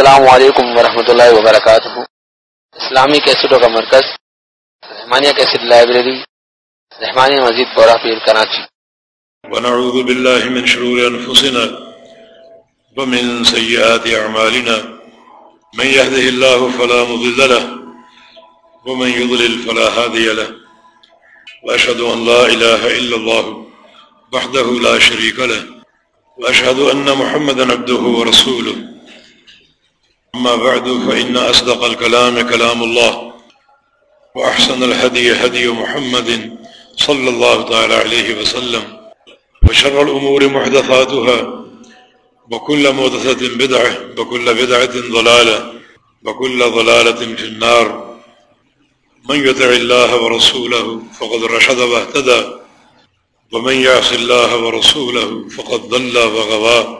السلام علیکم ورحمۃ اللہ وبرکاتہ۔ اسلامی کیسٹوں کا مرکز، رحمانیہ کیسٹ لائبریری، رحمانیہ مزید بورا پیر کراچی۔ ونعوذ بالله من شرور أنفسنا ومن سيئات أعمالنا من يهده الله فلا مضل له ومن يضلل فلا هادي له۔ وأشهد أن لا إله إلا الله وحده لا شريك له۔ وأشهد أن محمد عبده ورسوله۔ أما بعد، فإن أصدق الكلام كلام الله، وأحسن الهدي هدي محمد صلى الله تعالى عليه وسلم، وشر الأمور محدثاتها، وكل محدثة بدعة، وكل بدعة ضلالة، وكل ضلالة في النار. من يتع الله ورسوله فقد رشد واهتدى، ومن يعص الله ورسوله فقد ضل وغوى.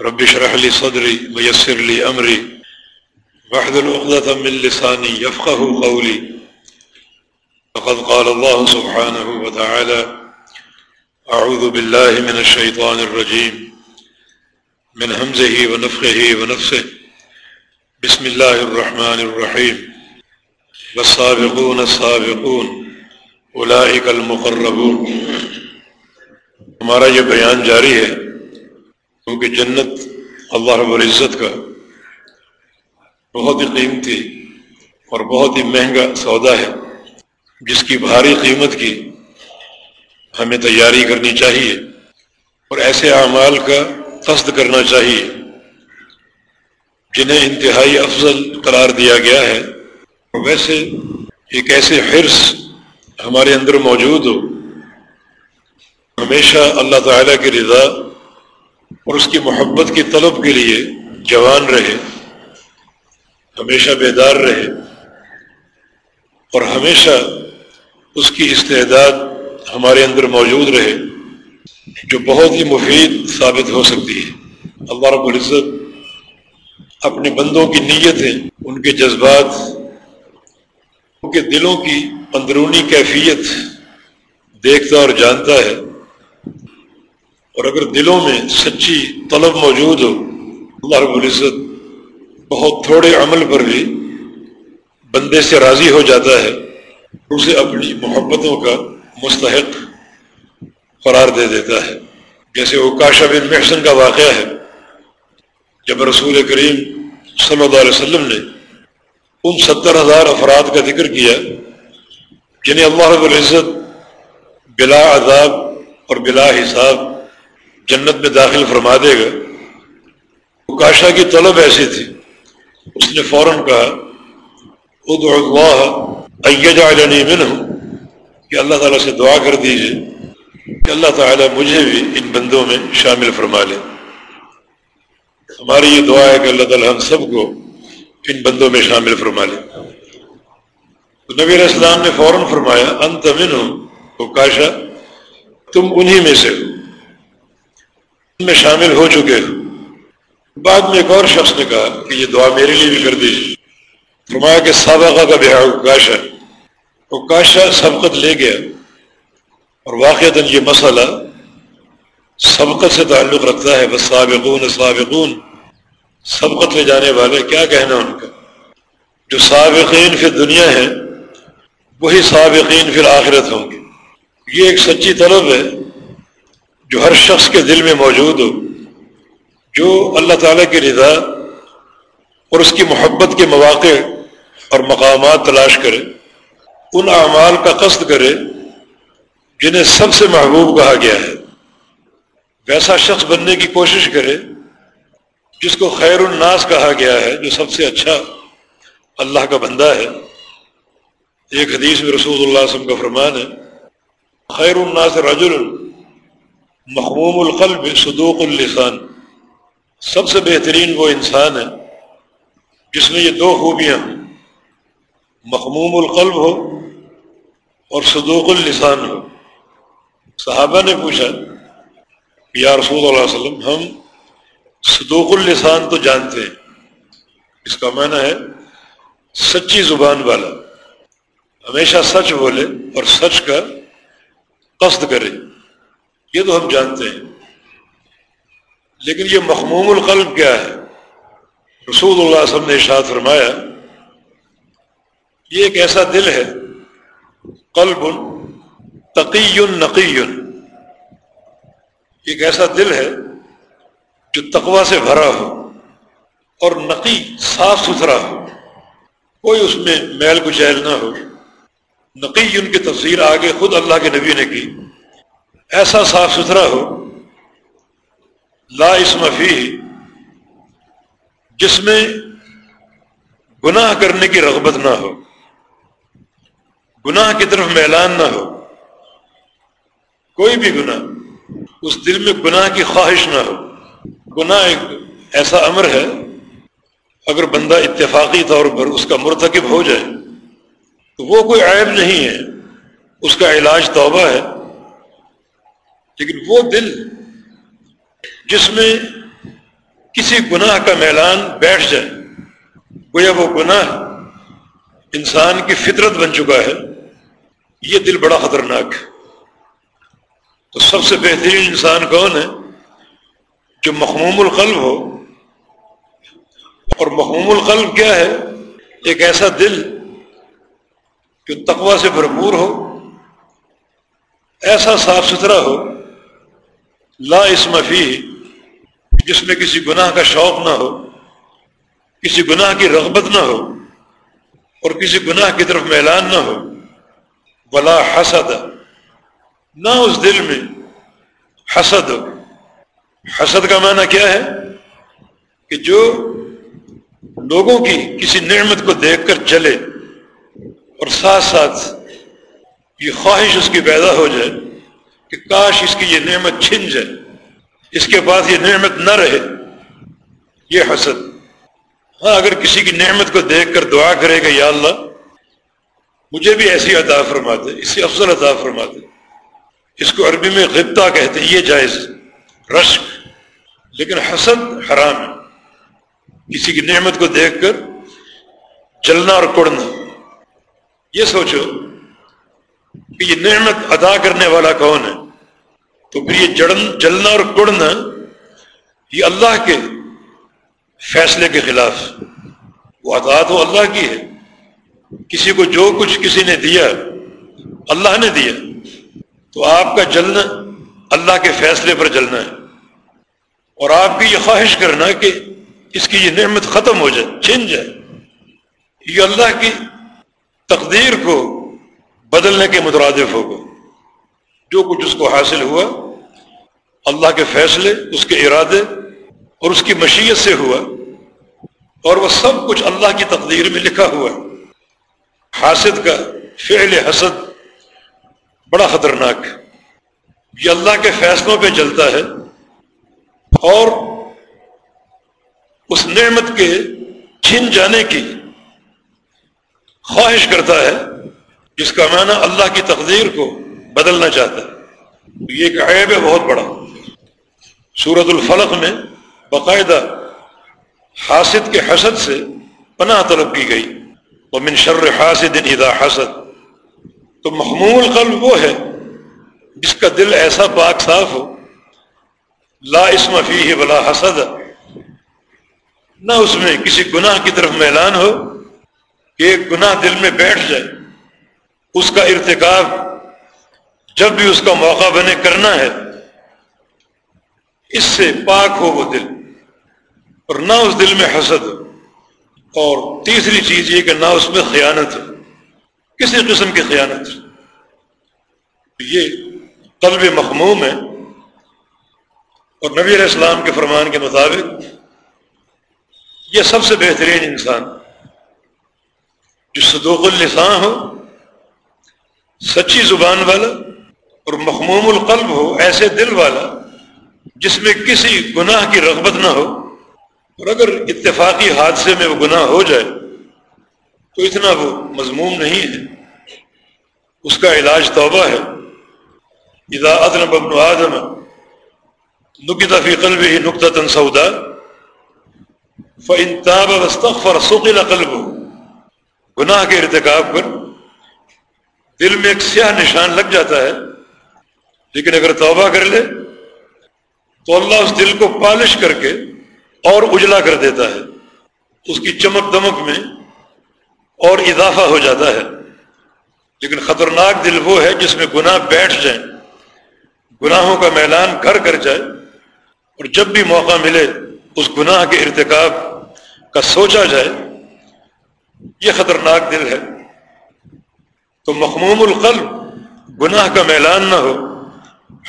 رب شرح لي صدري ويسر لي أمري. وحد الأقضة من لساني يفقه قولي. فقد قال الله سبحانه وتعالى أعوذ بالله من الشيطان الرجيم. من همزه ونفخه ونفسه. بسم الله الرحمن الرحيم. والسابقون السابقون. أولئك المقربون. ہمارا یہ بیان جاری ہے کیونکہ جنت اللہ رب العزت کا بہت ہی قیمتی اور بہت ہی مہنگا سودا ہے، جس کی بھاری قیمت کی ہمیں تیاری کرنی چاہیے اور ایسے اعمال کا قصد کرنا چاہیے، جنہیں انتہائی افضل قرار دیا گیا ہے۔ اور ویسے ایک ایسے حرص ہمارے اندر موجود ہو، ہمیشہ اللہ تعالیٰ کی رضا اور اس کی محبت کی طلب کے لیے جوان رہے، ہمیشہ بیدار رہے اور ہمیشہ اس کی استعداد ہمارے اندر موجود رہے، جو بہت ہی مفید ثابت ہو سکتی ہے۔ اللہ رب العزت اپنے بندوں کی نیتیں ان کے جذبات، ان کے دلوں کی اندرونی کیفیت دیکھتا اور جانتا ہے۔ اور اگر دلوں میں سچی طلب موجود ہو، اللہ رب العزت بہت تھوڑے عمل پر بھی بندے سے راضی ہو جاتا ہے، اسے اپنی محبتوں کا مستحق قرار دے دیتا ہے۔ جیسے وہ کاشا بن محسن کا واقعہ ہے۔ جب رسول کریم صلی اللہ علیہ وسلم نے ان ستر ہزار افراد کا ذکر کیا جنہیں اللہ رب العزت بلا عذاب اور بلا حساب جنت میں داخل فرما دے گا۔ وہ کاشا کی طلب ایسی تھی۔ اس نے فوراً کہا، ادعو اللہ ایجعلنی منہ کہ اللہ تعالیٰ سے دعا کر دیجیے کہ اللہ تعالیٰ مجھے بھی ان بندوں میں شامل فرما لے۔ ہماری یہ دعا ہے کہ اللہ تعالیٰ ہم سب کو ان بندوں میں شامل فرما لے۔ تو نبی علیہ السلام نے فوراً فرمایا، انت من ہو تو کاشا، تم انہی میں سے ہو۔ ان میں شامل ہو چکے بعد میں ایک اور شخص نے کہا کہ یہ دعا میرے لیے بھی کر دیجیے۔ فرمایا کہ سابقہ کا بہار کاشا وہ کاشا سبقت لے گیا۔ اور واقع یہ مسئلہ سبقت سے تعلق رکھتا ہے۔ بس سابقون۔ سابقون سبقت لے جانے والے کیا کہنا ان کا؟ جو سابقین فی دنیا ہے وہی سابقین فی آخرت ہوں گے۔ یہ ایک سچی طلب ہے۔ جو ہر شخص کے دل میں موجود ہو، جو اللہ تعالیٰ کی رضا اور اس کی محبت کے مواقع اور مقامات تلاش کرے، ان اعمال کا قصد کرے جنہیں سب سے محبوب کہا گیا ہے۔ ویسا شخص بننے کی کوشش کرے جس کو خیر الناس کہا گیا ہے، جو سب سے اچھا اللہ کا بندہ ہے۔ ایک حدیث میں رسول اللہ علیہ وسلم کا فرمان ہے، خیر الناس رجل مخموم القلب صدوق اللسان۔ سب سے بہترین وہ انسان ہے جس میں یہ دو خوبیاں مخموم القلب ہو اور صدوق اللسان ہو۔ صحابہ نے پوچھا یا رسول اللہ علیہ وسلم، ہم صدوق اللسان تو جانتے ہیں۔ اس کا معنی ہے سچی زبان والا۔ ہمیشہ سچ بولے اور سچ کا قصد کرے۔ یہ تو ہم جانتے ہیں۔ لیکن یہ مخموم القلب کیا ہے؟ رسول اللہ علیہ وسلم نے ارشاد فرمایا، یہ ایک ایسا دل ہے، قلب تقی نقی۔ ایک ایسا دل ہے جو تقوا سے بھرا ہو اور نقی، صاف ستھرا ہو۔ کوئی اس میں میل کچیل نہ ہو۔ نقی ان کی تفسیر آگے خود اللہ کے نبی نے کی۔ ایسا صاف ستھرا ہو، لا اسم فی جس میں گناہ کرنے کی رغبت نہ ہو، گناہ کی طرف میلان نہ ہو، کوئی بھی گناہ اس دل میں گناہ کی خواہش نہ ہو۔ گناہ ایک ایسا امر ہے، اگر بندہ اتفاقی طور پر اس کا مرتکب ہو جائے، تو وہ کوئی عیب نہیں ہے، اس کا علاج توبہ ہے۔ لیکن وہ دل جس میں کسی گناہ کا میلان بیٹھ جائے، گویا وہ گناہ انسان کی فطرت بن چکا ہے، یہ دل بڑا خطرناک ہے۔ تو سب سے بہترین انسان کون ہے؟ جو مخموم القلب ہو۔ اور مخموم القلب کیا ہے؟ ایک ایسا دل جو تقوا سے بھرپور ہو، ایسا صاف ستھرا ہو لا اسمفی جس میں کسی گناہ کا شوق نہ ہو، کسی گناہ کی رغبت نہ ہو اور کسی گناہ کی طرف میلان نہ ہو بلا حسد، نہ اس دل میں حسد ہو۔ حسد کا معنی کیا ہے؟ کہ جو لوگوں کی کسی نعمت کو دیکھ کر چلے اور ساتھ ساتھ یہ خواہش اس کی پیدا ہو جائے کہ کاش اس کی یہ نعمت چھن جائے، اس کے بعد یہ نعمت نہ رہے۔ یہ حسد۔ ہاں اگر کسی کی نعمت کو دیکھ کر دعا کرے گا، یا اللہ، مجھے بھی ایسی عطا فرما دے اس سے افضل عطا فرما دے اس کو عربی میں غبتا کہتے ہیں، یہ جائز رشک۔ لیکن حسد حرام ہے۔ کسی کی نعمت کو دیکھ کر جلنا اور کڑنا یہ سوچو کہ یہ نعمت ادا کرنے والا کون ہے؟ تو پھر یہ جڑن جلنا اور کڑنا، یہ اللہ کے فیصلے کے خلاف وہ عطا تو اللہ کی ہے۔ کسی کو جو کچھ کسی نے دیا، اللہ نے دیا۔ تو آپ کا جلنا اللہ کے فیصلے پر جلنا ہے۔ اور آپ کی یہ خواہش کرنا کہ اس کی یہ نعمت ختم ہو جائے، چھن جائے۔ یہ اللہ کی تقدیر کو بدلنے کے مترادف ہوگا۔ جو کچھ اس کو حاصل ہوا اللہ کے فیصلے، اس کے ارادے اور اس کی مشیت سے ہوا اور وہ سب کچھ اللہ کی تقدیر میں لکھا ہوا حاسد کا فعل حسد بڑا خطرناک یہ اللہ کے فیصلوں پہ چلتا ہے اور اس نعمت کے چھن جانے کی خواہش کرتا ہے، جس کا معنی اللہ کی تقدیر کو بدلنا چاہتا ہے۔ یہ ایک عیب ہے، بہت بڑا۔ سورت الفلق میں باقاعدہ حاسد کے حسد سے پناہ طلب کی گئی۔ وہ من شر حاسد اذا حسد۔ تو محمول قلب وہ ہے جس کا دل ایسا پاک صاف ہو۔ لا اسم فی بلا حسد۔ نہ اس میں کسی گناہ کی طرف میلان ہو کہ ایک گناہ دل میں بیٹھ جائے۔ اس کا ارتکاب جب بھی اس کا موقع بنے کرنا ہے۔ اس سے پاک ہو وہ دل اور نہ اس دل میں حسد ہو اور تیسری چیز یہ کہ نہ اس میں خیانت ہو کسی قسم کی خیانت یہ قلب مخموم ہے اور نبی علیہ السلام کے فرمان کے مطابق یہ سب سے بہترین انسان جو صدوق اللسان ہو، سچی زبان والا اور مخموم القلب ہو، ایسے دل والا جس میں کسی گناہ کی رغبت نہ ہو، اور اگر اتفاقی حادثے میں وہ گناہ ہو جائے، تو اتنا وہ مضموم نہیں ہے۔ اس کا علاج توبہ ہے۔ اذا ادنب ابن آدم نکتا فی قلب ہی نقطہ تنسودا فن تاب واستغفر سقل قلب گناہ کے ارتکاب پر دل میں ایک سیاہ نشان لگ جاتا ہے، لیکن اگر توبہ کر لے تو اللہ اس دل کو پالش کر کے اور اجلا کر دیتا ہے۔ اس کی چمک دمک میں اور اضافہ ہو جاتا ہے۔ لیکن خطرناک دل وہ ہے جس میں گناہ بیٹھ جائیں۔ گناہوں کا میلان گھر کر جائے۔ اور جب بھی موقع ملے اس گناہ کے ارتکاب کا سوچا جائے، یہ خطرناک دل ہے۔ تو مخموم القلب گناہ کا میلان نہ ہو،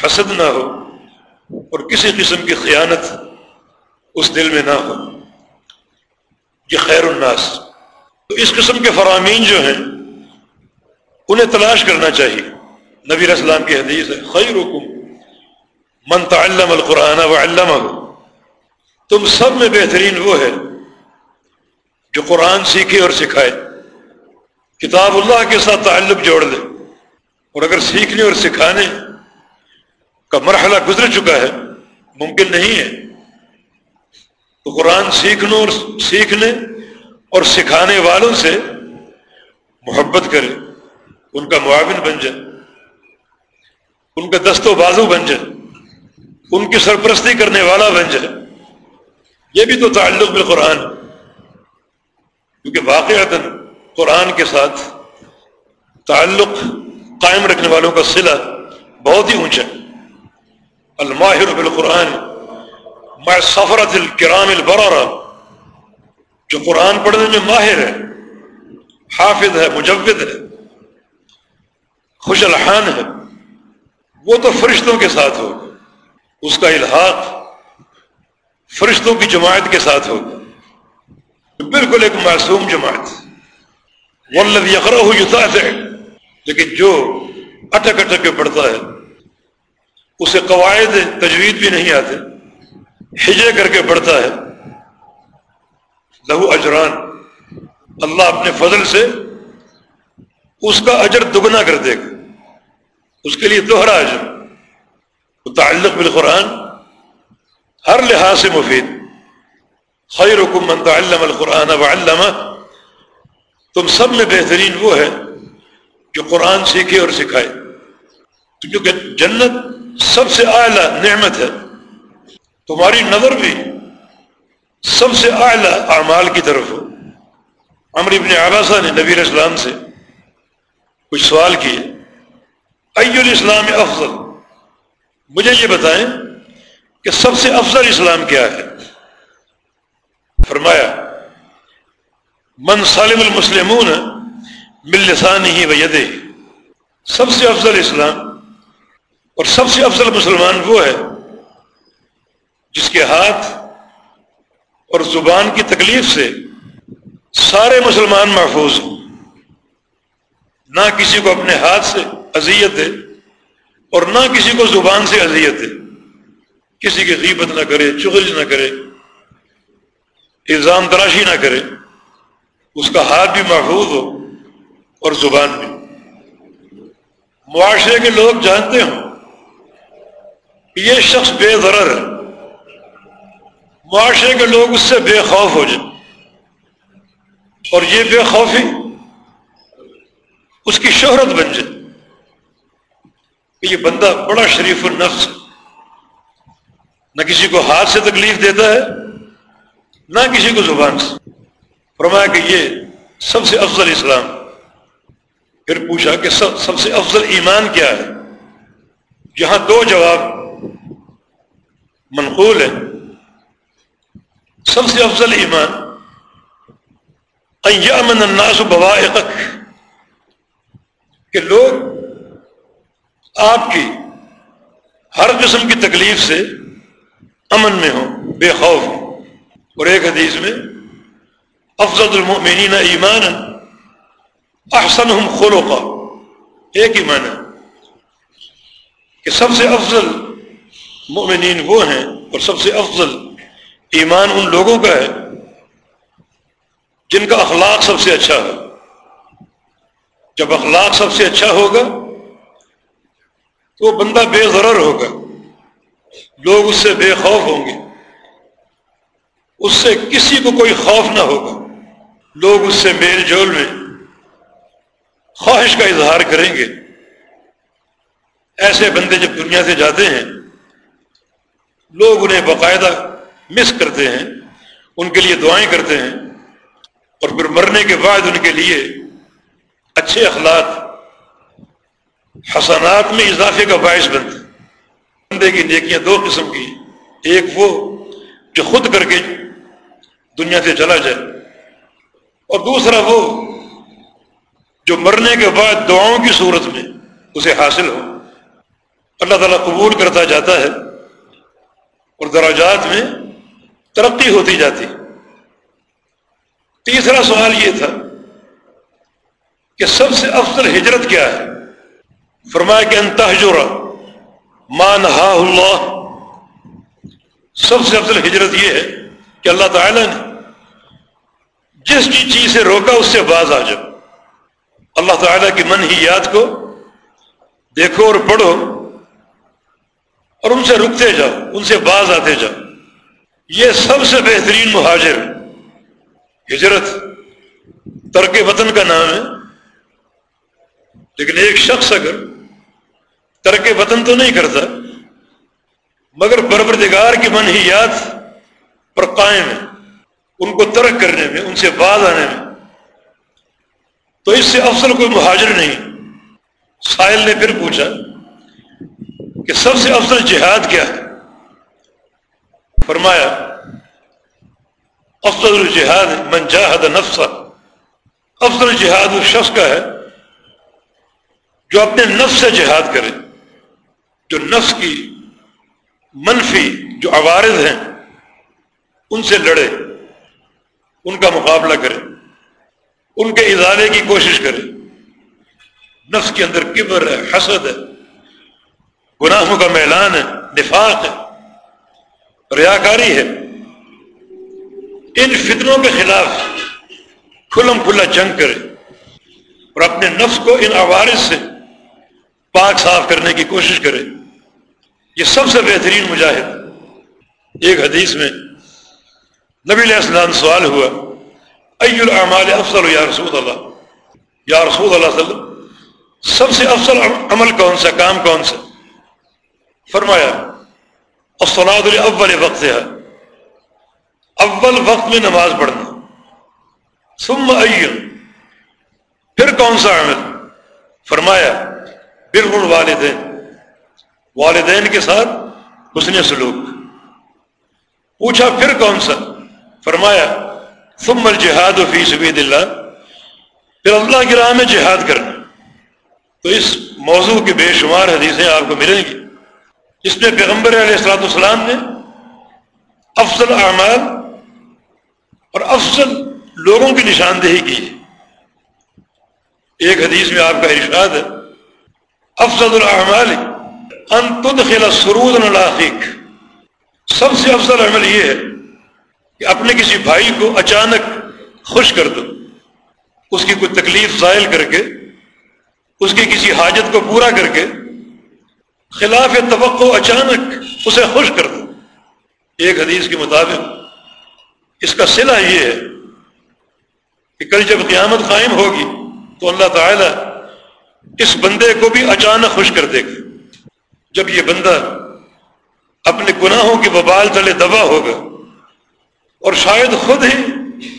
حسد نہ ہو۔ اور کسی قسم کی خیانت اس دل میں نہ ہو۔ یہ خیر الناس۔ تو اس قسم کے فرامین جو ہیں، انہیں تلاش کرنا چاہیے۔ نبی اسلام کی حدیث ہے خیر حکم من تعلم القرآن و علامہ تم سب میں بہترین وہ ہے جو قرآن سیکھے اور سکھائے۔ کتاب اللہ کے ساتھ تعلق جوڑ لے۔ اور اگر سیکھنے اور سکھانے کا مرحلہ گزر چکا ہے، ممکن نہیں ہے۔ تو قرآن سیکھنے اور سیکھنے اور سکھانے والوں سے محبت کرے، ان کا معاون بن جائے، ان کا دست و بازو بن جائے، ان کی سرپرستی کرنے والا بن جائے۔ یہ بھی تو تعلق میں قرآن کیونکہ واقعات قرآن کے ساتھ تعلق قائم رکھنے والوں کا صلہ بہت ہی اونچا ہے۔ الماہر بالقرآن میں سفرت الکرام البرارہ جو قرآن پڑھنے میں ماہر ہے، حافظ ہے، مجود ہے خوش الحان ہے، وہ تو فرشتوں کے ساتھ ہوگا اس کا الحاق فرشتوں کی جماعت کے ساتھ ہوگا بالکل ایک معصوم جماعت۔ ولد یقرا ہو ہے لیکن جو اٹک اٹک کے پڑھتا ہے اسے قواعد تجوید بھی نہیں آتے، ہجے کر کے پڑھتا ہے۔ لہو اجران، اللہ اپنے فضل سے اس کا اجر دگنا کر دے گا۔ اس کے لیے دوہرا اجر تعلق بالقرآن، ہر لحاظ سے مفید۔ خیر من تعلم القرآن و تم سب میں بہترین وہ ہے جو قرآن سیکھے اور سکھائے۔ کیونکہ جنت سب سے اعلیٰ نعمت ہے۔ تمہاری نظر بھی سب سے اعلیٰ اعمال کی طرف ہو۔ عمر ابن عباسہ نے نبی اسلام سے کچھ سوال کیے۔ ائ الاسلام افضل؟ مجھے یہ بتائیں کہ سب سے افضل اسلام کیا ہے؟ فرمایا، من سالم المسلمون مل لسان ہی سب سے افضل اسلام اور سب سے افضل مسلمان وہ ہے جس کے ہاتھ اور زبان کی تکلیف سے سارے مسلمان محفوظ ہوں۔ نہ کسی کو اپنے ہاتھ سے اذیت دے اور نہ کسی کو زبان سے اذیت دے کسی کی غیبت نہ کرے، چغل نہ کرے، الزام تراشی نہ کرے، اس کا ہاتھ بھی محفوظ ہو اور زبان بھی۔ معاشرے کے لوگ جانتے ہوں۔ کہ یہ شخص بے ضرر ہے۔ معاشرے کے لوگ اس سے بے خوف ہو جائیں۔ اور یہ بے خوفی اس کی شہرت بن جائے۔ کہ یہ بندہ بڑا شریف النفس نہ کسی کو ہاتھ سے تکلیف دیتا ہے، نہ کسی کو زبان سے۔ فرمایا کہ یہ سب سے افضل اسلام۔ پھر پوچھا کہ سب سب سے افضل ایمان کیا ہے؟ یہاں دو جواب منقول ہیں سب سے افضل ایمان امن الناس بوائق کہ لوگ آپ کی ہر قسم کی تکلیف سے امن میں ہوں، بے خوف۔ اور ایک حدیث میں، افضل المؤمنین ایمان احسن ہم خلوقا ایک ایمان ہے کہ سب سے افضل مؤمنین وہ ہیں اور سب سے افضل ایمان ان لوگوں کا ہے جن کا اخلاق سب سے اچھا ہے۔ جب اخلاق سب سے اچھا ہوگا تو وہ بندہ بے ضرر ہوگا۔ لوگ اس سے بے خوف ہوں گے۔ اس سے کسی کو کوئی خوف نہ ہوگا۔ لوگ اس سے میل جول میں خواہش کا اظہار کریں گے۔ ایسے بندے جب دنیا سے جاتے ہیں لوگ انہیں باقاعدہ مس کرتے ہیں، ان کے لیے دعائیں کرتے ہیں اور پھر مرنے کے بعد ان کے لیے اچھے اخلاق، حسنات میں اضافے کا باعث بنتے بندے کی نیکیاں دو قسم کی ایک وہ جو خود کر کے دنیا سے چلا جائے اور دوسرا وہ جو مرنے کے بعد دعاؤں کی صورت میں اسے حاصل ہو۔ اللہ تعالیٰ قبول کرتا جاتا ہے۔ اور دراجات میں ترقی ہوتی جاتی۔ تیسرا سوال یہ تھا کہ سب سے افضل ہجرت کیا ہے؟ فرمایا کہ انتہجورا مان ہا اللہ۔ سب سے افضل ہجرت یہ ہے کہ اللہ تعالی نے جس چیز سے روکا اس سے باز آ جاؤ۔ اللہ تعالیٰ کی من ہی یاد کو دیکھو اور پڑھو۔ اور ان سے رکتے جاؤ، ان سے باز آتے جاؤ۔ یہ سب سے بہترین مہاجر ہجرت ترک وطن کا نام ہے۔ لیکن ایک شخص اگر ترک وطن تو نہیں کرتا، مگر پروردگار کی من ہی یاد پر قائم ہے، ان کو ترک کرنے میں، ان سے باز آنے میں۔ تو اس سے افضل کوئی مہاجر نہیں۔ سائل نے پھر پوچھا کہ سب سے افضل جہاد کیا ہے؟ فرمایا، افضل الجہاد من جاہد نفسا افضل جہاد اس شخص کا ہے جو اپنے نفس سے جہاد کرے، جو نفس کی منفی جو عوارض ہیں، ان سے لڑے، ان کا مقابلہ کرے، ان کے ادارے کی کوشش کرے۔ نفس کے اندر کبر ہے، حسد ہے گناہوں کا میلان ہے، نفاق ہے، ریاکاری ہے۔ ان فتنوں کے خلاف کھلم کھلا جنگ کرے اور اپنے نفس کو ان عوارض سے پاک صاف کرنے کی کوشش کرے۔ یہ سب سے بہترین مجاہد۔ ایک حدیث میں نبی علیہ السلام سوال ہوا ای العمال افضل یا رسول اللہ؟ یا رسول اللہ صلی اللہ سب سے افضل عمل کون سا، کام کون سا؟ فرمایا الصلاۃ اول وقت ہے اول وقت میں نماز پڑھنا. ثم این پھر کون سا عمل؟ فرمایا، بر والدین والدین کے ساتھ حسن سلوک. پوچھا، پھر کون سا؟ فرمایا، ثم الجہاد فی سبید اللہ. پھر اللہ کی راہ میں جہاد کرنا. تو اس موضوع کی بے شمار حدیثیں آپ کو ملیں گی. جس میں پیغمبر علیہ السلاۃ السلام نے افضل اعمال اور افضل لوگوں کی نشاندہی کی ہے۔ ایک حدیث میں آپ کا ارشاد ہے، افضل الاعمال ان تدخل سرود العقیق سب سے افضل عمل یہ ہے کہ اپنے کسی بھائی کو اچانک خوش کر دو، اس کی کوئی تکلیف ظاہر کر کے، اس کی کسی حاجت کو پورا کر کے خلاف توقع اچانک اسے خوش کر دو۔ ایک حدیث کے مطابق، اس کا صلح یہ ہے کہ کل جب قیامت قائم ہوگی تو اللہ تعالی اس بندے کو بھی اچانک خوش کر دے گا۔ جب یہ بندہ اپنے گناہوں کی ببال تلے دبا ہوگا اور شاید خود ہی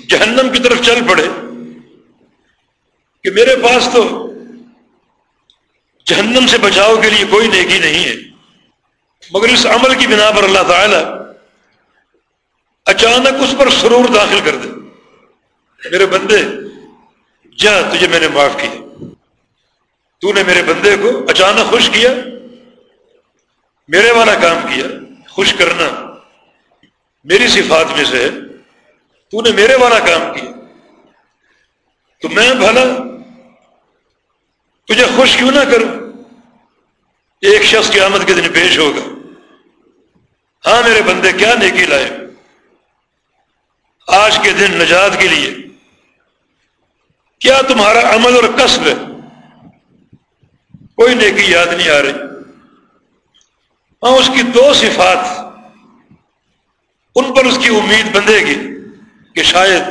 جہنم کی طرف چل پڑے کہ میرے پاس تو جہنم سے بچاؤ کے لیے کوئی نیکی نہیں ہے۔ مگر اس عمل کی بنا پر اللہ تعالی اچانک اس پر سرور داخل کر دے۔ میرے بندے، جا، تجھے میں نے معاف کیا۔ تو نے میرے بندے کو اچانک خوش کیا، میرے والا کام کیا، خوش کرنا۔ میری صفات میں سے ہے۔ تو نے میرے والا کام کیا۔ تو میں بھلا تجھے خوش کیوں نہ کروں؟ ایک شخص کی آمد کے دن پیش ہوگا۔ ہاں میرے بندے، کیا نیکی لائے آج کے دن نجات کے لیے۔ کیا تمہارا عمل اور قصب ہے؟ کوئی نیکی یاد نہیں آ رہی۔ ہاں اس کی دو صفات ان پر اس کی امید بندے گی کہ شاید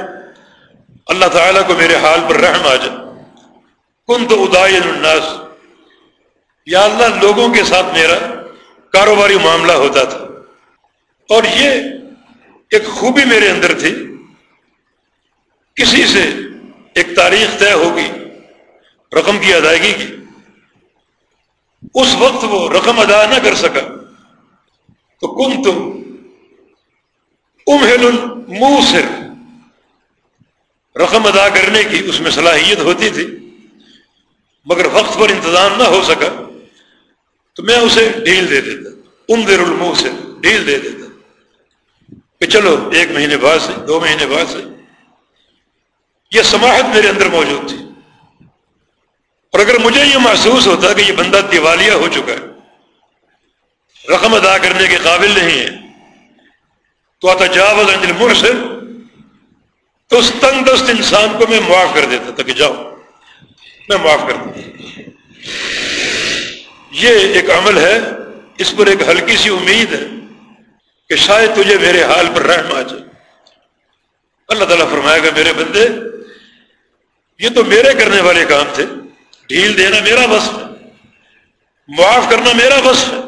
اللہ تعالیٰ کو میرے حال پر رحم آ جائے۔ کن تو الناس یا اللہ لوگوں کے ساتھ میرا کاروباری معاملہ ہوتا تھا۔ اور یہ ایک خوبی میرے اندر تھی۔ کسی سے ایک تاریخ طے ہوگی، رقم کی ادائیگی کی۔ اس وقت وہ رقم ادا نہ کر سکا۔ تو کن تم امہل الموسر۔ رقم ادا کرنے کی اس میں صلاحیت ہوتی تھی۔ وقت پر انتظام نہ ہو سکا، تو میں اسے ڈھیل دے دیتا۔ امدر المو سے ڈھیل دے دیتا۔ کہ چلو، ایک مہینے بعد سے، دو مہینے بعد سے۔ یہ سماحت میرے اندر موجود تھی۔ اور اگر مجھے یہ محسوس ہوتا کہ یہ بندہ دیوالیہ ہو چکا ہے، رقم ادا کرنے کے قابل نہیں ہے، تو آتا جاوز انجل مرسل تو اس تنگ دست انسان کو میں معاف کر دیتا تھا کہ جاؤ میں معاف کر دوں۔ یہ ایک عمل ہے، اس پر ایک ہلکی سی امید ہے کہ شاید تجھے میرے حال پر رحم آ جائے۔ اللہ تعالیٰ فرمائے گا، میرے بندے، یہ تو میرے کرنے والے کام تھے۔ ڈھیل دینا میرا بس ہے۔ معاف کرنا میرا بس ہے۔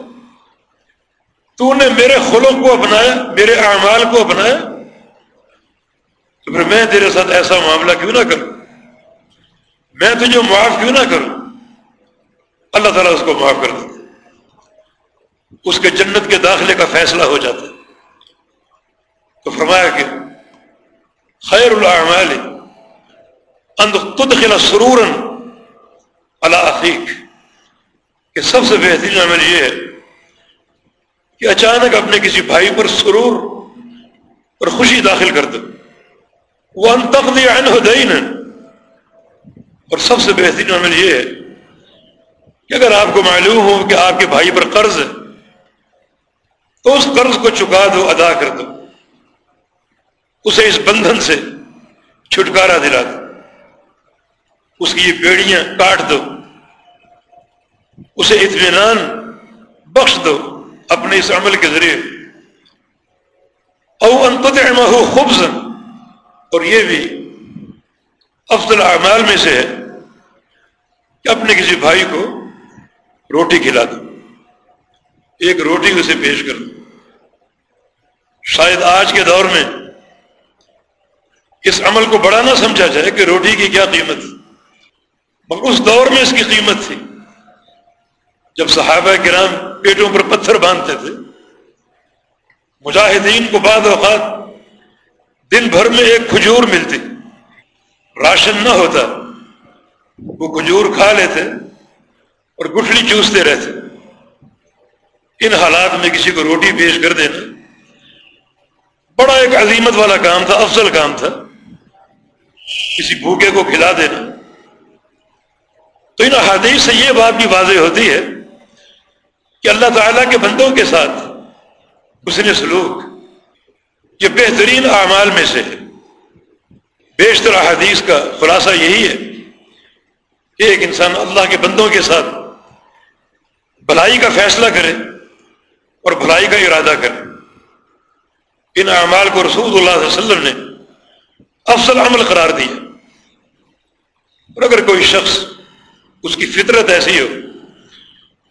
تو نے میرے خلوں کو اپنایا، میرے اعمال کو اپنایا۔ تو پھر میں تیرے ساتھ ایسا معاملہ کیوں نہ کروں؟ میں تجھے معاف کیوں نہ کروں؟ اللہ تعالیٰ اس کو معاف کر دیتا اس کے جنت کے داخلے کا فیصلہ ہو جاتا ہے۔ تو فرمایا کہ خیر الاعمال ان تدخل سرورا اللہ عقیق کہ سب سے بہترین عمل یہ ہے کہ اچانک اپنے کسی بھائی پر سرور اور خوشی داخل کر دو۔ وہ انتقدی عنہ دین اور سب سے بہترین عمل یہ ہے کہ اگر آپ کو معلوم ہو کہ آپ کے بھائی پر قرض ہے، تو اس قرض کو چکا دو، ادا کر دو۔ اسے اس بندھن سے چھٹکارا دلا دو۔ اس کی یہ بیڑیاں کاٹ دو۔ اسے اطمینان بخش دو اپنے اس عمل کے ذریعے۔ او انتما ہو اور یہ بھی افضل اعمال میں سے ہے۔ کہ اپنے کسی بھائی کو روٹی کھلا دو، ایک روٹی اسے پیش کر دو۔ شاید آج کے دور میں اس عمل کو بڑا نہ سمجھا جائے کہ روٹی کی کیا قیمت مگر اس دور میں اس کی قیمت تھی۔ جب صحابہ کرام پیٹوں پر پتھر باندھتے تھے، مجاہدین کو بعد اوقات دن بھر میں ایک کھجور ملتی، راشن نہ ہوتا۔ وہ کھجور کھا لیتے اور گٹھلی چوستے رہتے۔ ان حالات میں کسی کو روٹی پیش کر دینا بڑا ایک عظیمت والا کام تھا، افضل کام تھا۔ کسی بھوکے کو کھلا دینا۔ تو ان احادیث سے یہ بات بھی واضح ہوتی ہے کہ اللہ تعالیٰ کے بندوں کے ساتھ اس نے سلوک یہ بہترین اعمال میں سے ہے۔ بیشتر احادیث کا خلاصہ یہی ہے کہ ایک انسان اللہ کے بندوں کے ساتھ بھلائی کا فیصلہ کرے اور بھلائی کا ارادہ کرے۔ ان اعمال کو رسول اللہ علیہ وسلم نے افضل عمل قرار دیا۔ اور اگر کوئی شخص اس کی فطرت ایسی ہو،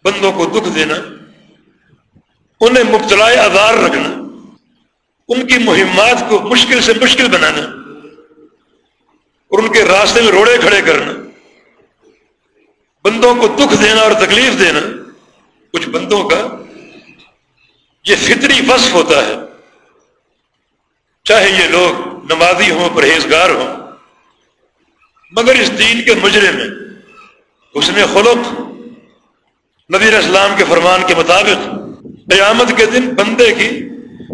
بندوں کو دکھ دینا، انہیں مبتلا آزار رکھنا، ان کی مہمات کو مشکل سے مشکل بنانا، اور ان کے راستے میں روڑے کھڑے کرنا بندوں کو دکھ دینا اور تکلیف دینا، کچھ بندوں کا یہ فطری وصف ہوتا ہے۔ چاہے یہ لوگ نمازی ہوں، پرہیزگار ہوں، مگر اس دین کے مجرے میں، اس نے خلق، نبی اسلام کے فرمان کے مطابق قیامت کے دن بندے کی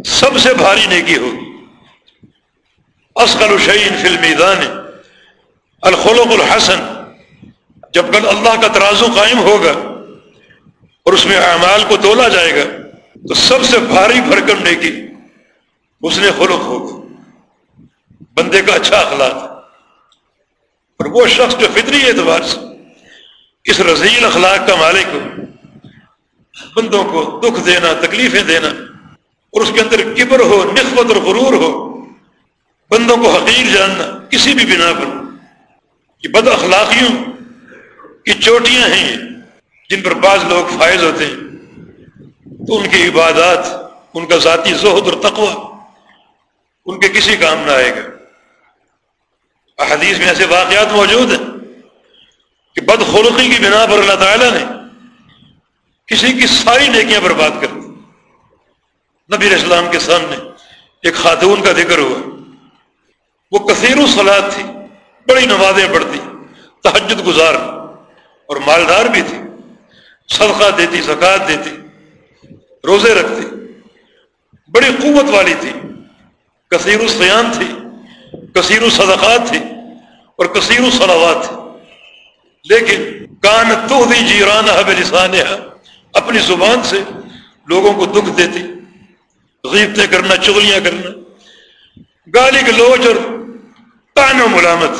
سب سے بھاری نیکی ہوگی۔ اسقل الشعین فی المیدان، الخلق الحسن جب کل اللہ کا ترازو قائم ہوگا اور اس میں اعمال کو تولا جائے گا، تو سب سے بھاری بھرکم نیکی اس نے خلق ہوگا۔ بندے کا اچھا اخلاق۔ اور وہ شخص جو فطری اعتبار سے اس رضیل اخلاق کا مالک ہو، بندوں کو دکھ دینا، تکلیفیں دینا، اور اس کے اندر کبر ہو نسبت اور غرور ہو، بندوں کو حقیر جاننا، کسی بھی بنا پر یہ بد اخلاقیوں کی چوٹیاں ہیں یہ جن پر بعض لوگ فائز ہوتے ہیں، تو ان کی عبادات، ان کا ذاتی زہد اور تقوی ان کے کسی کام نہ آئے گا۔ احادیث میں ایسے واقعات موجود ہیں کہ بد خلقی کی بنا پر اللہ تعالیٰ نے کسی کی ساری نیکیاں برباد کر دی۔ نبی اسلام کے سامنے ایک خاتون کا ذکر ہوا۔ وہ کثیر و سلاد تھی، بڑی نمازیں پڑھتی تحجد گزار۔ اور مالدار بھی تھی، صدقہ دیتی زکات دیتی، روزے رکھتی، بڑی قوت والی تھی، کثیر السیان تھی، کثیر الصدقات تھی اور کثیر الصلاوات تھی۔ لیکن کان تو دی جیران لسان اپنی زبان سے لوگوں کو دکھ دیتی، غیبتیں کرنا، چغلیاں کرنا، گالی گلوچ اور تان و ملامت۔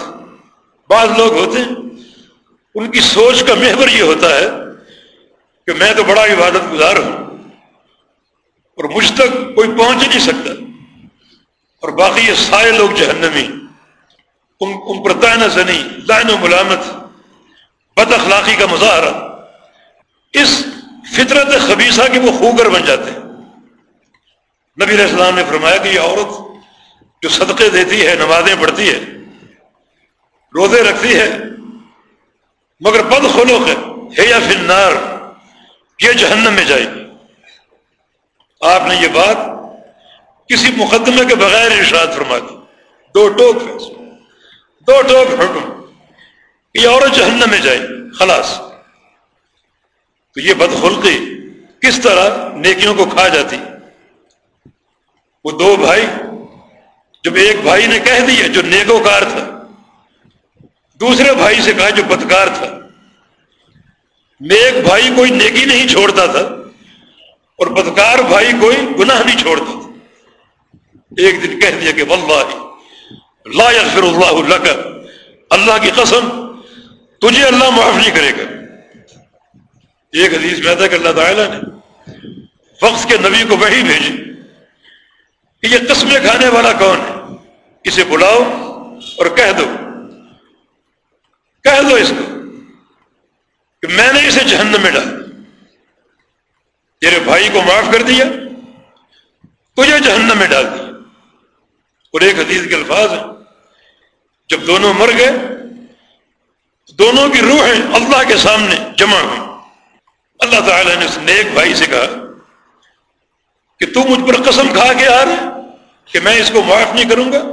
بعض لوگ ہوتے ہیں ان کی سوچ کا محور یہ ہوتا ہے کہ میں تو بڑا عبادت گزار ہوں اور مجھ تک کوئی پہنچ نہیں سکتا اور باقی یہ سارے لوگ جہنمی، ان ان پر تائنا زنی لائن و ملامت، بد اخلاقی کا مظاہرہ، اس فطرت خبیصہ کے وہ خوگر بن جاتے ہیں۔ نبی علیہ السلام نے فرمایا کہ یہ عورت جو صدقے دیتی ہے، نمازیں پڑھتی ہے، روزے رکھتی ہے مگر بد خلوق ہے، یا فنار یہ جہنم میں جائے آپ نے یہ بات کسی مقدمے کے بغیر ارشاد فرما دی دو ٹوک دو ٹوک حکم یہ عورت جہنم میں جائے خلاص۔ تو یہ بدخلقی کس طرح نیکیوں کو کھا جاتی؟ وہ دو بھائی، جب ایک بھائی نے کہہ دیا جو نیکو کار تھا دوسرے بھائی سے کہا جو بدکار تھا۔ نیک بھائی کوئی نیکی نہیں چھوڑتا تھا اور بدکار بھائی کوئی گناہ نہیں چھوڑتا تھا۔ ایک دن کہہ دیا کہ واللہ، لا یغفر اللہ لک۔ اللہ کی قسم، تجھے اللہ معاف نہیں کرے گا۔ ایک حدیث میں تھا کہ اللہ تعالیٰ نے وقت کے نبی کو وہی بھیجی کہ یہ قسمیں کھانے والا کون ہے؟ اسے بلاؤ اور کہہ دو۔ کہہ دو اس کو کہ میں نے اسے جہنم میں ڈال تیرے بھائی کو معاف کر دیا، تجھے جہنم میں ڈال دیا۔ اور ایک حدیث کے الفاظ ہیں، جب دونوں مر گئے، دونوں کی روحیں اللہ کے سامنے جمع ہوئی اللہ تعالی نے اس نیک بھائی سے کہا کہ تو مجھ پر قسم کھا کے آ رہے کہ میں اس کو معاف نہیں کروں گا،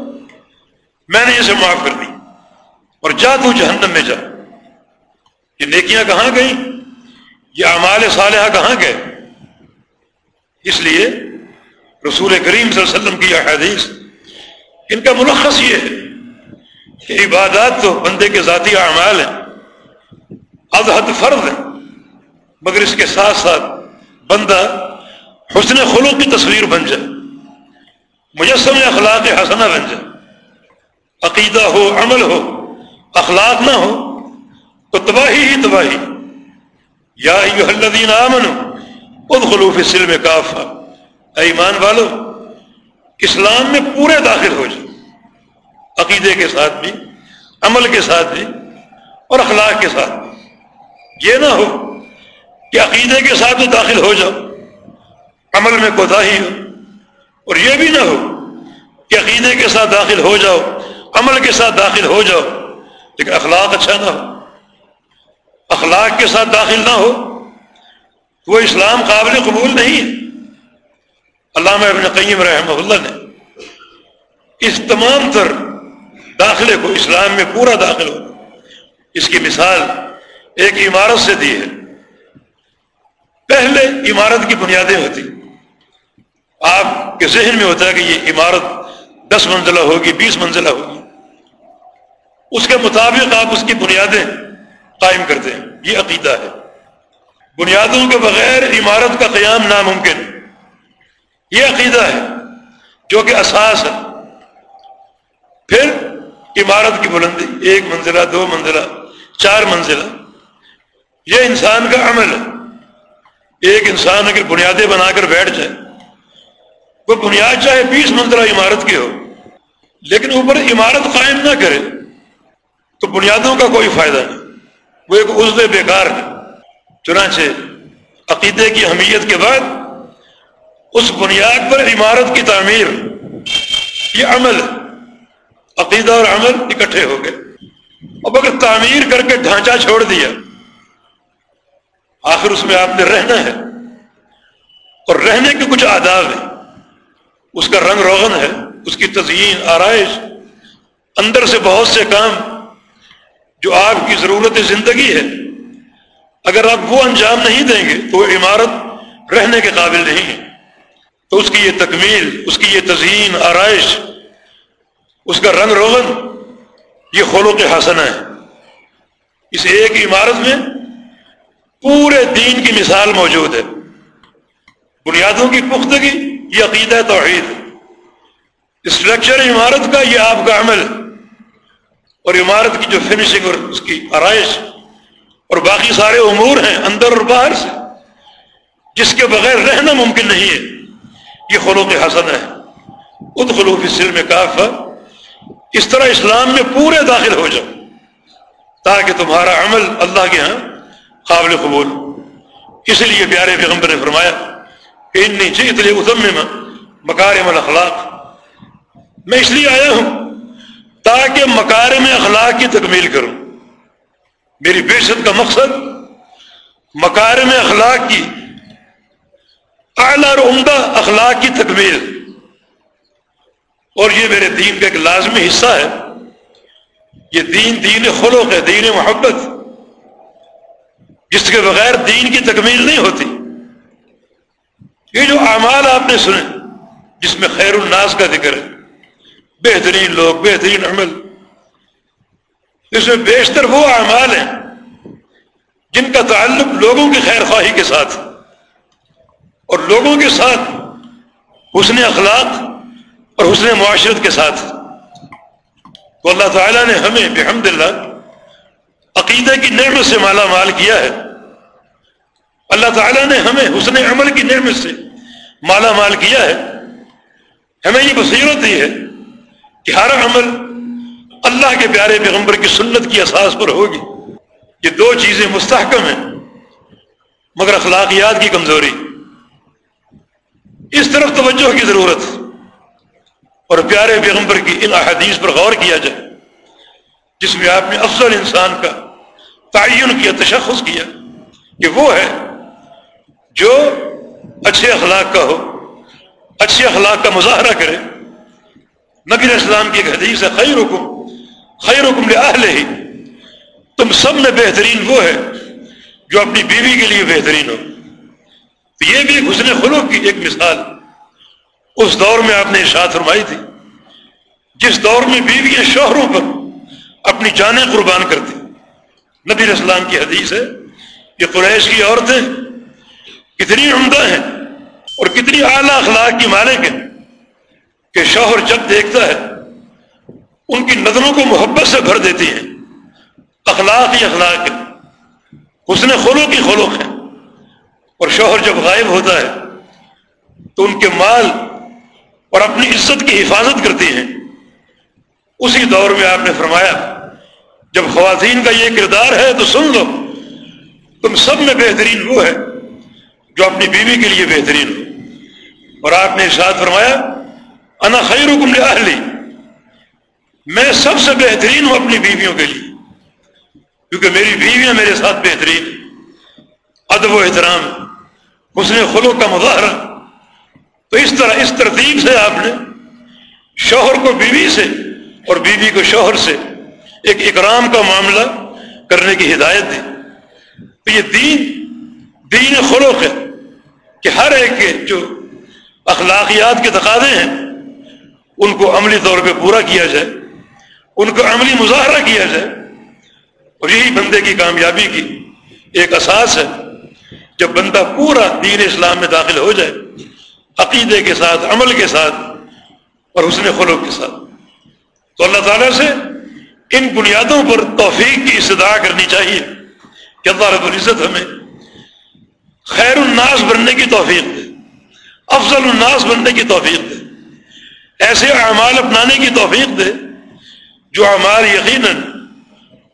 میں نے اسے معاف کر دی اور جا تو جہنم میں جا۔ یہ نیکیاں کہاں گئیں؟ یہ اعمال صالحہ کہاں گئے؟ اس لیے رسول کریم صلی اللہ علیہ وسلم کی احادیث ان کا ملخص یہ ہے کہ عبادات تو بندے کے ذاتی اعمال ہیں ازحد فرض ہے مگر اس کے ساتھ ساتھ بندہ حسن خلوق کی تصویر بن جائے، مجسم اخلاق حسنہ بن جائے، عقیدہ ہو، عمل ہو۔ اخلاق نہ ہو تو تباہی ہی تباہی۔ یا الذین آمنوا، ادخلوا فی کافہ۔ اے ایمان والو، اسلام میں پورے داخل ہو جائے عقیدے کے ساتھ بھی، عمل کے ساتھ بھی، اور اخلاق کے ساتھ بھی۔ یہ نہ ہو کہ عقیدے کے ساتھ تو داخل ہو جاؤ۔ عمل میں کوتاہی ہو۔ اور یہ بھی نہ ہو کہ عقیدے کے ساتھ داخل ہو جاؤ، عمل کے ساتھ داخل ہو جاؤ۔ لیکن اخلاق اچھا نہ ہو، اخلاق کے ساتھ داخل نہ ہو، تو وہ اسلام قابل قبول نہیں ہے۔ علامہ ابن قیم رحمہ اللہ نے اس تمام تر داخلے کو اسلام میں پورا داخل ہو اس کی مثال ایک عمارت سے دی ہے۔ پہلے عمارت کی بنیادیں ہوتی۔ آپ کے ذہن میں ہوتا ہے کہ یہ عمارت دس منزلہ ہوگی، بیس منزلہ ہوگی۔ اس کے مطابق آپ اس کی بنیادیں قائم کرتے ہیں یہ عقیدہ ہے۔ بنیادوں کے بغیر عمارت کا قیام ناممکن۔ یہ عقیدہ ہے جو کہ اساس ہے۔ پھر عمارت کی بلندی، ایک منزلہ، دو منزلہ، چار منزلہ۔ یہ انسان کا عمل ہے۔ ایک انسان اگر بنیادیں بنا کر بیٹھ جائے، وہ بنیاد چاہے بیس منزلہ عمارت کی ہو، لیکن اوپر عمارت قائم نہ کرے۔ تو بنیادوں کا کوئی فائدہ نہیں۔ وہ ایک عزد بیکار ہے چنانچہ عقیدے کی اہمیت کے بعد اس بنیاد پر عمارت کی تعمیر، یہ عمل، عقیدہ اور عمل اکٹھے ہو گئے۔ اب اگر تعمیر کر کے ڈھانچہ چھوڑ دیا، آخر اس میں آپ نے رہنا ہے۔ اور رہنے کے کچھ آداب ہیں۔ اس کا رنگ روغن ہے، اس کی تزئین، آرائش، اندر سے بہت سے کام جو آپ کی ضرورت زندگی ہے، اگر آپ وہ انجام نہیں دیں گے تو وہ عمارت رہنے کے قابل نہیں ہے۔ تو اس کی یہ تکمیل، اس کی یہ تزئین، آرائش، اس کا رنگ روغن، یہ خلو کے حسن ہے۔ اس ایک عمارت میں پورے دین کی مثال موجود ہے۔ بنیادوں کی پختگی، یہ عقیدہ توحید۔ اسٹرکچر عمارت کا یہ آپ کا عمل۔ اور عمارت کی جو فنشنگ اور اس کی آرائش اور باقی سارے امور ہیں اندر اور باہر سے، جس کے بغیر رہنا ممکن نہیں ہے، یہ خلوق حسن ہے۔ اد خلوف سل میں کاف اس طرح اسلام میں پورے داخل ہو جاؤ، تاکہ تمہارا عمل اللہ کے ہاں قابل قبول۔ اس لیے پیارے پیغمبر نے فرمایا کہ ان جیت لے ادم میں مکارم الاخلاق میں اس لیے آیا ہوں تاکہ مکارم اخلاق کی تکمیل کروں۔ میری بےشت کا مقصد مکارم اخلاق کی اعلی اور عمدہ اخلاق کی تکمیل۔ اور یہ میرے دین کا ایک لازمی حصہ ہے۔ یہ دین دین خلوق ہے، دین محبت۔ جس کے بغیر دین کی تکمیل نہیں ہوتی۔ یہ جو اعمال آپ نے سنے، جس میں خیر الناس کا ذکر ہے۔ بہترین لوگ، بہترین عمل۔ اس میں بیشتر وہ اعمال ہیں جن کا تعلق لوگوں کی خیر خواہی کے ساتھ، اور لوگوں کے ساتھ حسن اخلاق اور حسن معاشرت کے ساتھ۔ تو اللہ تعالیٰ نے ہمیں بحمد اللہ عقیدے کی نعمت سے مالا مال کیا ہے۔ اللہ تعالیٰ نے ہمیں حسن عمل کی نعمت سے مالا مال کیا ہے۔ ہمیں یہ بصیرت دی ہے کہ ہر عمل اللہ کے پیارے پیغمبر کی سنت کی اساس پر ہوگی۔ یہ دو چیزیں مستحکم ہیں، مگر اخلاقیات کی کمزوری۔ اس طرف توجہ کی ضرورت اور پیارے پیغمبر کی ان احادیث پر غور کیا جائے، جس میں آپ نے افضل انسان کا تعین کیا، تشخص کیا کہ وہ ہے جو اچھے اخلاق کا ہو، اچھے اخلاق کا مظاہرہ کرے۔ نبی اسلام کی ایک حدیث ہے خیر حکم خیر حکم لے ہی تم سب میں بہترین وہ ہے جو اپنی بیوی کے لیے بہترین ہو۔ تو یہ بھی حسن خلوق کی ایک مثال۔ اس دور میں آپ نے ارشاد فرمائی تھی، جس دور میں بیویاں شوہروں پر اپنی جانیں قربان کرتی۔ نبی اسلام کی حدیث ہے کہ قریش کی عورتیں کتنی عمدہ ہیں اور کتنی اعلیٰ اخلاق کی مالک ہیں۔ کہ شوہر جب دیکھتا ہے، ان کی نظروں کو محبت سے بھر دیتی ہیں اخلاق ہی اخلاق ہے۔ اس نے خلو کی خلوق ہے۔ اور شوہر جب غائب ہوتا ہے، تو ان کے مال اور اپنی عزت کی حفاظت کرتی ہیں اسی دور میں آپ نے فرمایا، جب خواتین کا یہ کردار ہے تو سن لو، تم سب میں بہترین وہ ہے جو اپنی بیوی کے لیے بہترین ہو۔ اور آپ نے ارشاد فرمایا انا خیر حکم اہلی میں سب سے بہترین ہوں اپنی بیویوں کے لیے۔ کیونکہ میری بیویاں میرے ساتھ بہترین۔ ادب و احترام، حسن خلو کا مظاہرہ۔ تو اس طرح، اس ترتیب سے آپ نے شوہر کو بیوی سے اور بیوی کو شوہر سے ایک اکرام کا معاملہ کرنے کی ہدایت دی۔ تو یہ دین دین خلوق ہے کہ ہر ایک کے جو اخلاقیات کے تقاضے ہیں ان کو عملی طور پہ پورا کیا جائے، ان کو عملی مظاہرہ کیا جائے۔ اور یہی بندے کی کامیابی کی ایک اساس ہے۔ جب بندہ پورا دین اسلام میں داخل ہو جائے، عقیدے کے ساتھ، عمل کے ساتھ اور حسن خلوق کے ساتھ۔ تو اللہ تعالیٰ سے ان بنیادوں پر توفیق کی استدعا کرنی چاہیے کہ اللہ رب العزت ہمیں خیر الناس بننے کی توفیق دے، افضل الناس بننے کی توفیق دے۔ ایسے اعمال اپنانے کی توفیق دے جو اعمال یقیناً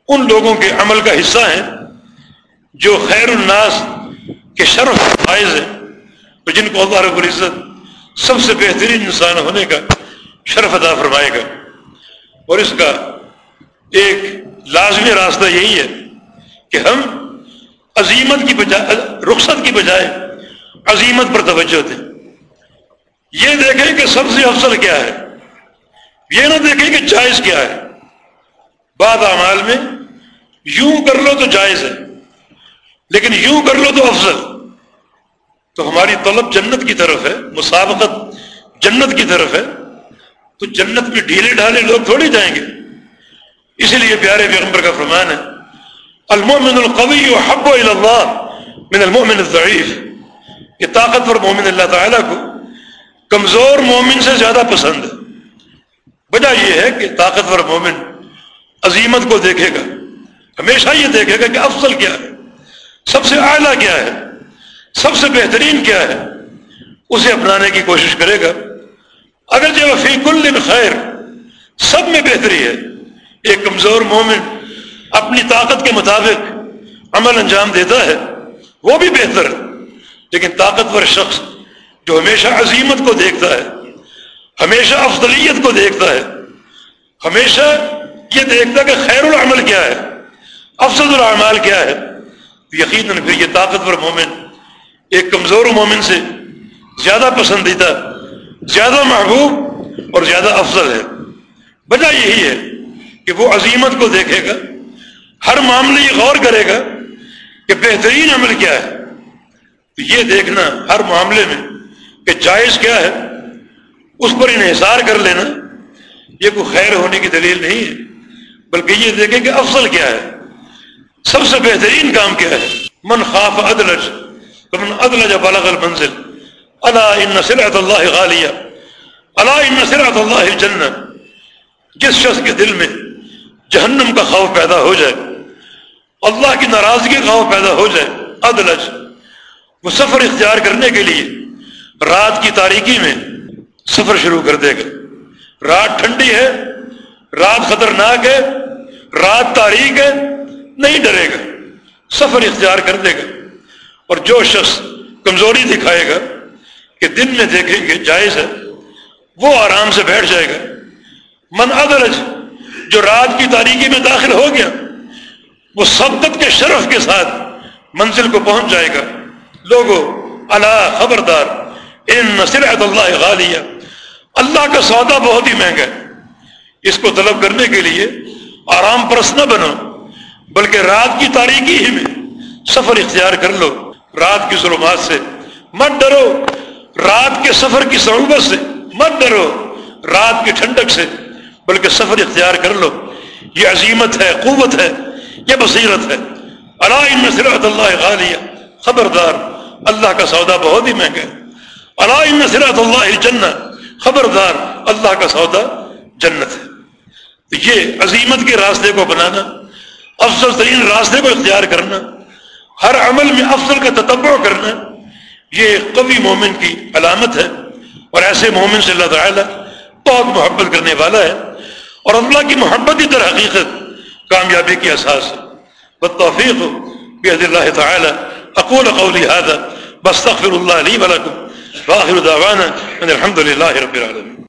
ان لوگوں کے عمل کا حصہ ہیں، جو خیر الناس کے شرف فائز ہیں۔ اور جن کو اللہ رب العزت سب سے بہترین انسان ہونے کا شرف ادا فرمائے گا۔ اور اس کا ایک لازمی راستہ یہی ہے کہ ہم عظیمت کی بجائے، رخصت کی بجائے عظیمت پر توجہ دیں۔ یہ دیکھیں کہ سب سے افضل کیا ہے۔ یہ نہ دیکھیں کہ جائز کیا ہے۔ بعد اعمال میں یوں کر لو تو جائز ہے، لیکن یوں کر لو تو افضل۔ تو ہماری طلب جنت کی طرف ہے، مسابقت جنت کی طرف ہے۔ تو جنت میں ڈھیلے ڈھالے لوگ تھوڑی جائیں گے۔ اسی لیے پیارے پیغمبر کا فرمان ہے المومن القوی حب اللہ من المومن الضعیف۔ یہ طاقتور مومن اللہ تعالیٰ کو کمزور مومن سے زیادہ پسند ہے۔ وجہ یہ ہے کہ طاقتور مومن عظیمت کو دیکھے گا۔ ہمیشہ یہ دیکھے گا کہ افضل کیا ہے۔ سب سے اعلیٰ کیا ہے۔ سب سے بہترین کیا ہے۔ اسے اپنانے کی کوشش کرے گا۔ اگر جو فی کل خیر سب میں بہتری ہے، ایک کمزور مومن اپنی طاقت کے مطابق عمل انجام دیتا ہے، وہ بھی بہتر ہے۔ لیکن طاقتور شخص جو ہمیشہ عظیمت کو دیکھتا ہے، ہمیشہ افضلیت کو دیکھتا ہے، ہمیشہ یہ دیکھتا کہ خیر العمل کیا ہے، افضل العمال کیا ہے۔ یقیناً پھر یہ طاقتور مومن ایک کمزور مومن سے زیادہ پسندیدہ، زیادہ محبوب اور زیادہ افضل ہے۔ وجہ یہی ہے کہ وہ عظیمت کو دیکھے گا، ہر معاملے یہ غور کرے گا کہ بہترین عمل کیا ہے۔ تو یہ دیکھنا ہر معاملے میں کہ جائز کیا ہے، اس پر انحصار کر لینا، یہ کوئی خیر ہونے کی دلیل نہیں ہے، بلکہ یہ دیکھیں کہ افضل کیا ہے۔ سب سے بہترین کام کیا ہے؟ من خاف ادلج من ادلج بالغ المنزل۔ اللہ ان نصرت اللہ غالیہ اللہ ان نصرت اللہ جنت جس شخص کے دل میں جہنم کا خوف پیدا ہو جائے، اللہ کی ناراضگی کا خوف پیدا ہو جائے ادلج وہ سفر اختیار کرنے کے لیے رات کی تاریکی میں سفر شروع کر دے گا۔ رات ٹھنڈی ہے، رات خطرناک ہے، رات تاریخ ہے، نہیں ڈرے گا۔ سفر اختیار کر دے گا۔ اور جو شخص کمزوری دکھائے گا کہ دن میں دیکھیں گے جائز ہے، وہ آرام سے بیٹھ جائے گا۔ من ادرج جو رات کی تاریخی میں داخل ہو گیا، وہ سبقت کے شرف کے ساتھ منزل کو پہنچ جائے گا۔ لوگوں اللہ خبردار۔ ان نصرت اللہ غالیہ اللہ کا سودا بہت ہی مہنگا ہے۔ اس کو طلب کرنے کے لیے آرام پرس نہ بنو، بلکہ رات کی تاریخی ہی میں سفر اختیار کر لو۔ رات کی ظلمات سے مت ڈرو۔ رات کے سفر کی صعوبت سے مت ڈرو۔ رات کی ٹھنڈک سے بلکہ سفر اختیار کر لو۔ یہ عظیمت ہے، قوت ہے، یہ بصیرت ہے۔ اللہ صرحت اللہ غالیہ خبردار، اللہ کا سودا بہت ہی مہنگا ہے۔ اللہ صرحت اللہ جنت خبردار، اللہ کا سودا جنت ہے۔ یہ عظیمت کے راستے کو بنانا، افضل ترین راستے کو اختیار کرنا، ہر عمل میں افضل کا تتبع کرنا، یہ قوی مومن کی علامت ہے۔ اور ایسے مومن سے اللہ تعالیٰ بہت محبت کرنے والا ہے۔ اور اللہ کی محبت ہی در حقیقت کامیابی کی احساس ہے۔ بطوفیق بحد اللہ تعالیٰ، اقول قولی هذا بستغفر اللہ لی ولکم واخر دعوانا ان الحمد لله رب العالمين.